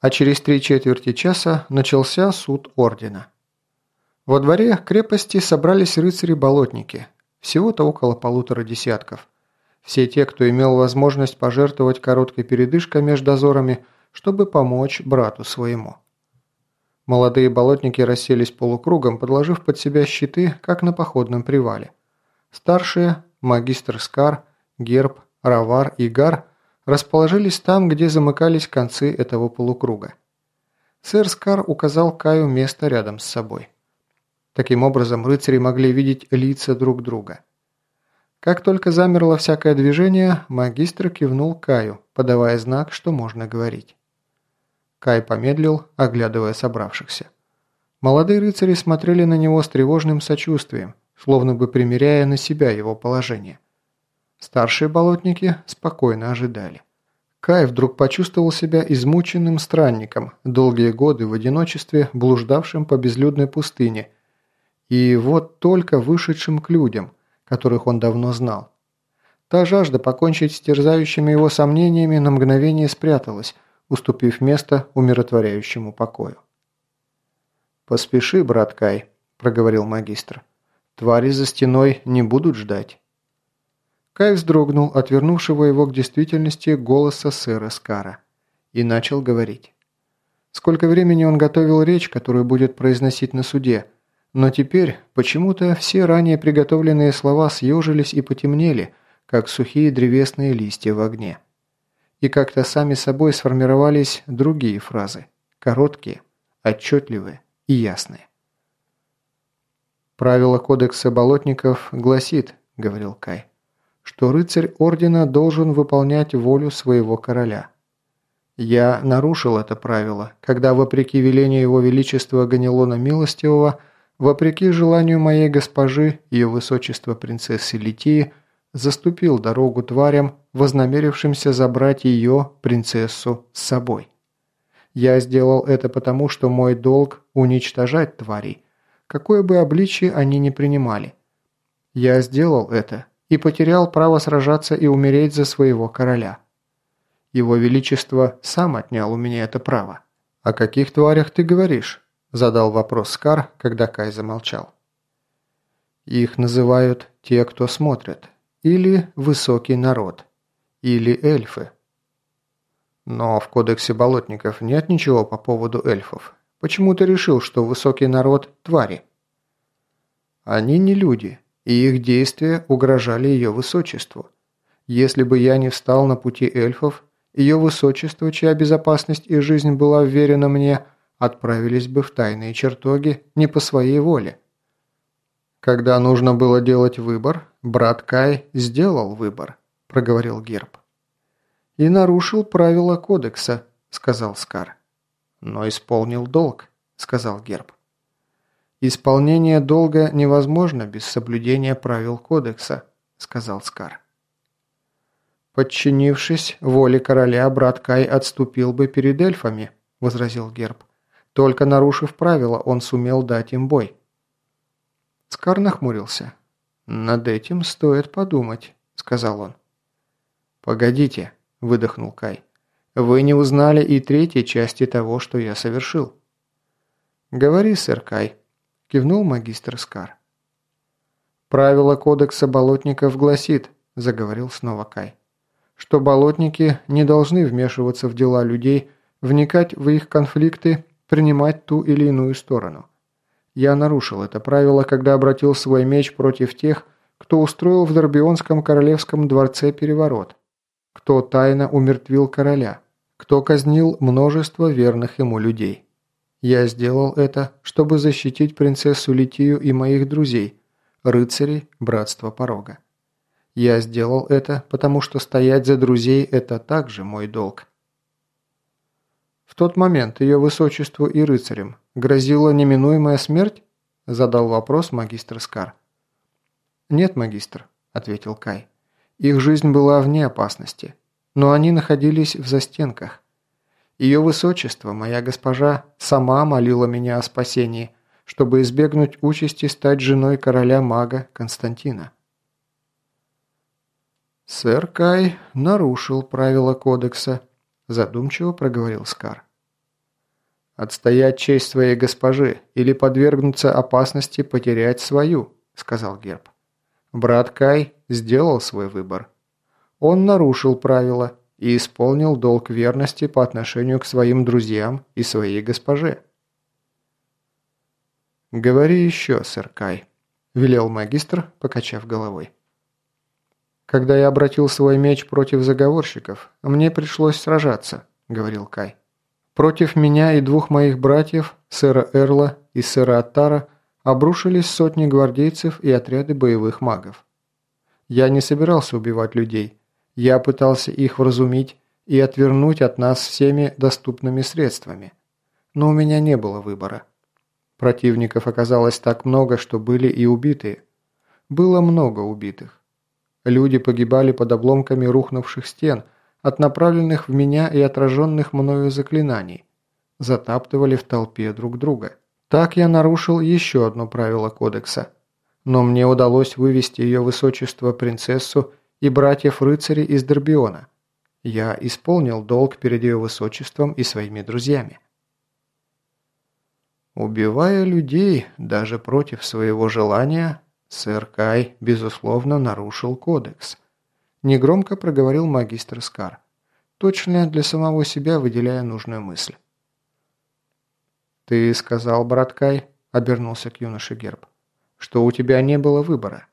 а через три четверти часа начался суд ордена. Во дворе крепости собрались рыцари-болотники, всего-то около полутора десятков. Все те, кто имел возможность пожертвовать короткой передышкой между дозорами, чтобы помочь брату своему. Молодые болотники расселись полукругом, подложив под себя щиты, как на походном привале. Старшие – магистр Скар, Герб, Равар и Гар – расположились там, где замыкались концы этого полукруга. Сэр Скар указал Каю место рядом с собой. Таким образом, рыцари могли видеть лица друг друга. Как только замерло всякое движение, магистр кивнул Каю, подавая знак, что можно говорить. Кай помедлил, оглядывая собравшихся. Молодые рыцари смотрели на него с тревожным сочувствием, словно бы примеряя на себя его положение. Старшие болотники спокойно ожидали. Кай вдруг почувствовал себя измученным странником, долгие годы в одиночестве, блуждавшим по безлюдной пустыне, и вот только вышедшим к людям, которых он давно знал. Та жажда покончить с терзающими его сомнениями на мгновение спряталась, уступив место умиротворяющему покою. «Поспеши, брат Кай», – проговорил магистр. «Твари за стеной не будут ждать». Кай вздрогнул от вернувшего его к действительности голоса сэра Скара и начал говорить. Сколько времени он готовил речь, которую будет произносить на суде, но теперь почему-то все ранее приготовленные слова съежились и потемнели, как сухие древесные листья в огне и как-то сами собой сформировались другие фразы, короткие, отчетливые и ясные. «Правило кодекса болотников гласит, — говорил Кай, — что рыцарь ордена должен выполнять волю своего короля. Я нарушил это правило, когда, вопреки велению его величества Ганилона Милостивого, вопреки желанию моей госпожи, ее высочества принцессы Литии, — заступил дорогу тварям, вознамерившимся забрать ее, принцессу, с собой. Я сделал это потому, что мой долг – уничтожать тварей, какое бы обличие они ни принимали. Я сделал это и потерял право сражаться и умереть за своего короля. Его Величество сам отнял у меня это право. «О каких тварях ты говоришь?» – задал вопрос Скар, когда Кай замолчал. «Их называют те, кто смотрят. Или высокий народ. Или эльфы. Но в кодексе болотников нет ничего по поводу эльфов. Почему ты решил, что высокий народ – твари? Они не люди, и их действия угрожали ее высочеству. Если бы я не встал на пути эльфов, ее высочество, чья безопасность и жизнь была вверена мне, отправились бы в тайные чертоги не по своей воле. Когда нужно было делать выбор, брат Кай сделал выбор, проговорил Герб. И нарушил правила кодекса, сказал Скар. Но исполнил долг, сказал Герб. «Исполнение долга невозможно без соблюдения правил кодекса», – сказал Скар. «Подчинившись воле короля, брат Кай отступил бы перед эльфами», – возразил Герб. «Только нарушив правила, он сумел дать им бой». Скар нахмурился. «Над этим стоит подумать», — сказал он. «Погодите», — выдохнул Кай. «Вы не узнали и третьей части того, что я совершил». «Говори, сэр Кай», — кивнул магистр Скар. «Правило кодекса болотников гласит», — заговорил снова Кай, «что болотники не должны вмешиваться в дела людей, вникать в их конфликты, принимать ту или иную сторону. Я нарушил это правило, когда обратил свой меч против тех, кто устроил в Дорбионском королевском дворце переворот, кто тайно умертвил короля, кто казнил множество верных ему людей. Я сделал это, чтобы защитить принцессу Литию и моих друзей, рыцарей Братства Порога. Я сделал это, потому что стоять за друзей – это также мой долг. В тот момент ее высочеству и рыцарям грозила неминуемая смерть?» – задал вопрос магистр Скар. «Нет, магистр», – ответил Кай. «Их жизнь была вне опасности, но они находились в застенках. Ее высочество, моя госпожа, сама молила меня о спасении, чтобы избегнуть участи стать женой короля-мага Константина». «Сэр Кай нарушил правила кодекса», – задумчиво проговорил Скар. «Отстоять честь своей госпожи или подвергнуться опасности потерять свою», – сказал Герб. Брат Кай сделал свой выбор. Он нарушил правила и исполнил долг верности по отношению к своим друзьям и своей госпоже. «Говори еще, сэр Кай», – велел магистр, покачав головой. «Когда я обратил свой меч против заговорщиков, мне пришлось сражаться», – говорил Кай. «Против меня и двух моих братьев, сэра Эрла и сэра Аттара, обрушились сотни гвардейцев и отряды боевых магов. Я не собирался убивать людей. Я пытался их вразумить и отвернуть от нас всеми доступными средствами. Но у меня не было выбора. Противников оказалось так много, что были и убитые. Было много убитых. Люди погибали под обломками рухнувших стен, от направленных в меня и отраженных мною заклинаний. Затаптывали в толпе друг друга. Так я нарушил еще одно правило кодекса. Но мне удалось вывести ее высочество принцессу и братьев-рыцарей из Дербиона. Я исполнил долг перед ее высочеством и своими друзьями. Убивая людей даже против своего желания, сэр Кай, безусловно, нарушил кодекс. Негромко проговорил магистр Скар, точно для самого себя выделяя нужную мысль. «Ты сказал, брат Кай», — обернулся к юноше Герб, — «что у тебя не было выбора.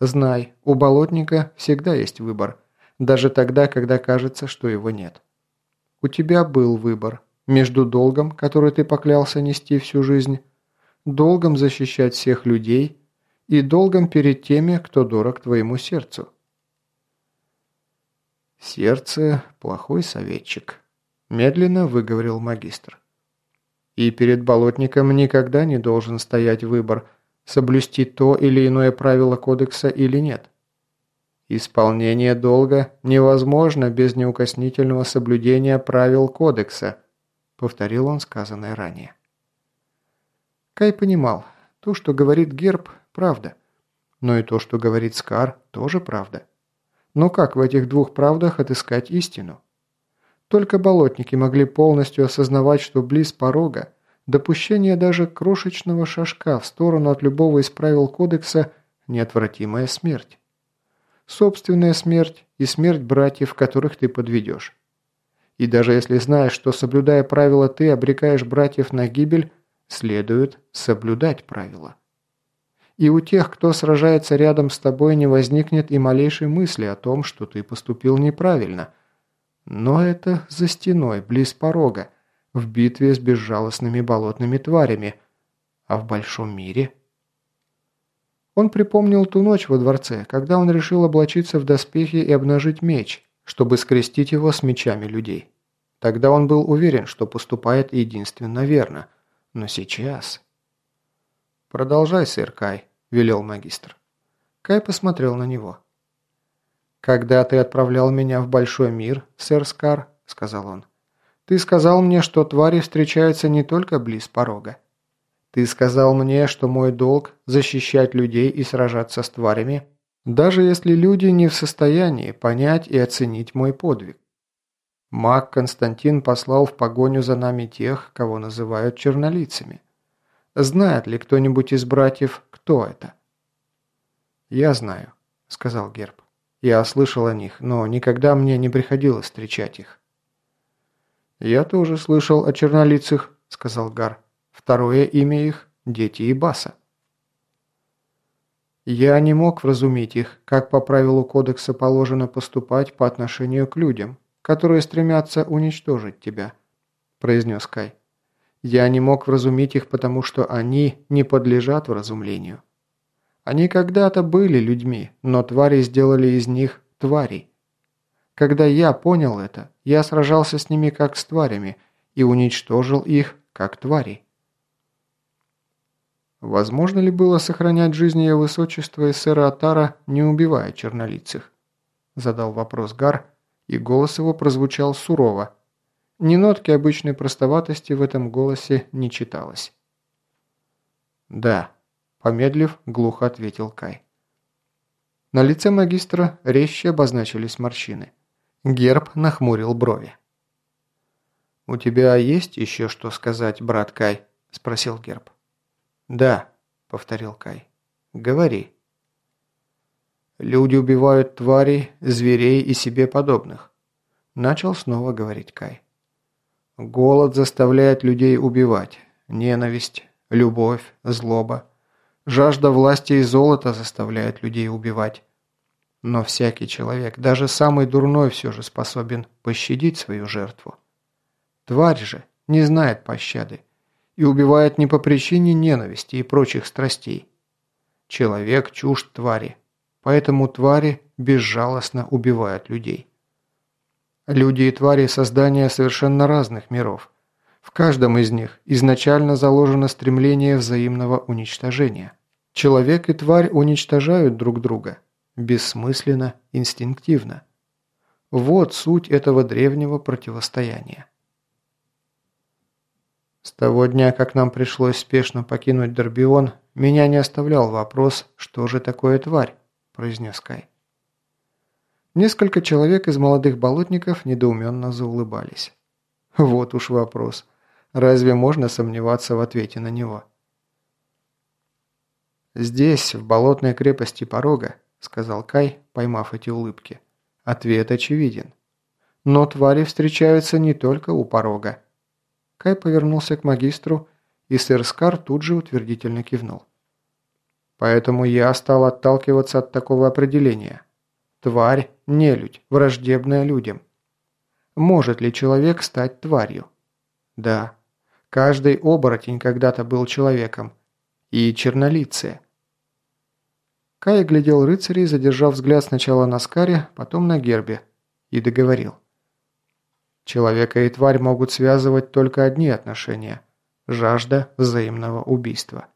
Знай, у болотника всегда есть выбор, даже тогда, когда кажется, что его нет. У тебя был выбор, между долгом, который ты поклялся нести всю жизнь, долгом защищать всех людей и долгом перед теми, кто дорог твоему сердцу. «Сердце – плохой советчик», – медленно выговорил магистр. «И перед болотником никогда не должен стоять выбор, соблюсти то или иное правило кодекса или нет. Исполнение долга невозможно без неукоснительного соблюдения правил кодекса –– повторил он сказанное ранее. Кай понимал, то, что говорит Герб, правда. Но и то, что говорит Скар, тоже правда. Но как в этих двух правдах отыскать истину? Только болотники могли полностью осознавать, что близ порога допущение даже крошечного шажка в сторону от любого из правил кодекса – неотвратимая смерть. Собственная смерть и смерть братьев, которых ты подведешь. И даже если знаешь, что соблюдая правила ты обрекаешь братьев на гибель, следует соблюдать правила. И у тех, кто сражается рядом с тобой, не возникнет и малейшей мысли о том, что ты поступил неправильно. Но это за стеной, близ порога, в битве с безжалостными болотными тварями. А в большом мире... Он припомнил ту ночь во дворце, когда он решил облачиться в доспехи и обнажить меч, чтобы скрестить его с мечами людей. Тогда он был уверен, что поступает единственно верно. Но сейчас... «Продолжай, сэр Кай», – велел магистр. Кай посмотрел на него. «Когда ты отправлял меня в большой мир, сэр Скар», – сказал он, – «ты сказал мне, что твари встречаются не только близ порога. Ты сказал мне, что мой долг – защищать людей и сражаться с тварями, даже если люди не в состоянии понять и оценить мой подвиг. Маг Константин послал в погоню за нами тех, кого называют чернолицами. Знает ли кто-нибудь из братьев, кто это? «Я знаю», — сказал Герб. «Я слышал о них, но никогда мне не приходилось встречать их». «Я тоже слышал о чернолицах», — сказал Гар. «Второе имя их – Дети Ибаса». Я не мог вразумить их, как по правилу кодекса положено поступать по отношению к людям, которые стремятся уничтожить тебя», – произнес Кай. «Я не мог вразумить их, потому что они не подлежат вразумлению. Они когда-то были людьми, но твари сделали из них тварей. Когда я понял это, я сражался с ними как с тварями и уничтожил их как тварей. Возможно ли было сохранять жизнь ее высочества и сэра Атара, не убивая чернолицых? Задал вопрос Гар, и голос его прозвучал сурово. Ни нотки обычной простоватости в этом голосе не читалось. «Да», – помедлив, глухо ответил Кай. На лице магистра резче обозначились морщины. Герб нахмурил брови. «У тебя есть еще что сказать, брат Кай?» – спросил Герб. «Да», – повторил Кай. «Говори». «Люди убивают тварей, зверей и себе подобных», – начал снова говорить Кай. «Голод заставляет людей убивать, ненависть, любовь, злоба, жажда власти и золота заставляют людей убивать. Но всякий человек, даже самый дурной, все же способен пощадить свою жертву. Тварь же не знает пощады и убивает не по причине ненависти и прочих страстей. Человек чужд твари, поэтому твари безжалостно убивают людей. Люди и твари – создания совершенно разных миров. В каждом из них изначально заложено стремление взаимного уничтожения. Человек и тварь уничтожают друг друга. Бессмысленно, инстинктивно. Вот суть этого древнего противостояния. С того дня, как нам пришлось спешно покинуть Дорбион, меня не оставлял вопрос, что же такое тварь, произнес Кай. Несколько человек из молодых болотников недоуменно заулыбались. Вот уж вопрос. Разве можно сомневаться в ответе на него? «Здесь, в болотной крепости Порога», — сказал Кай, поймав эти улыбки. «Ответ очевиден. Но твари встречаются не только у порога. Кай повернулся к магистру, и сэр Скар тут же утвердительно кивнул. Поэтому я стал отталкиваться от такого определения. Тварь – нелюдь, враждебная людям. Может ли человек стать тварью? Да. Каждый оборотень когда-то был человеком. И чернолицые. Кай глядел рыцарей, задержав взгляд сначала на Скаре, потом на Гербе, и договорил. Человека и тварь могут связывать только одни отношения – жажда взаимного убийства.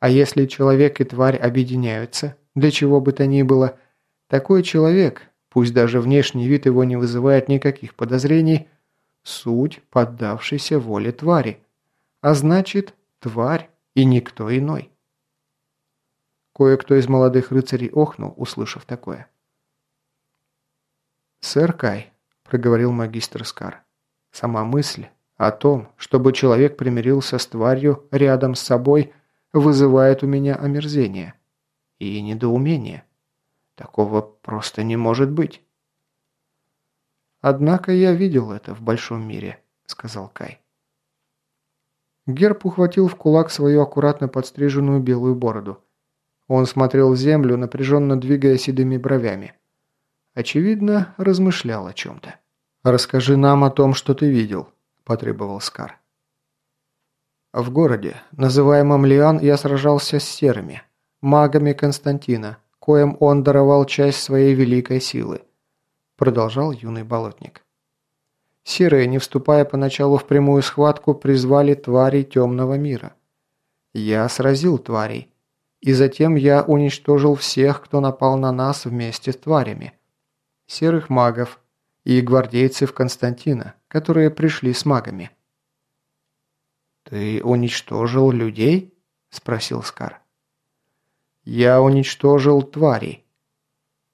А если человек и тварь объединяются, для чего бы то ни было, такой человек, пусть даже внешний вид его не вызывает никаких подозрений, суть, поддавшийся воле твари, а значит, тварь и никто иной. Кое-кто из молодых рыцарей охнул, услышав такое. «Сэр Кай», проговорил магистр Скар. Сама мысль о том, чтобы человек примирился с тварью рядом с собой, вызывает у меня омерзение и недоумение. Такого просто не может быть. «Однако я видел это в большом мире», — сказал Кай. Герб ухватил в кулак свою аккуратно подстриженную белую бороду. Он смотрел в землю, напряженно двигая седыми бровями. Очевидно, размышлял о чем-то. «Расскажи нам о том, что ты видел», – потребовал Скар. В городе, называемом Лиан, я сражался с серыми, магами Константина, коим он даровал часть своей великой силы, продолжал юный болотник. Серые, не вступая поначалу в прямую схватку, призвали тварей темного мира. Я сразил тварей, и затем я уничтожил всех, кто напал на нас вместе с тварями серых магов и гвардейцев Константина, которые пришли с магами. «Ты уничтожил людей?» – спросил Скар. «Я уничтожил тварей»,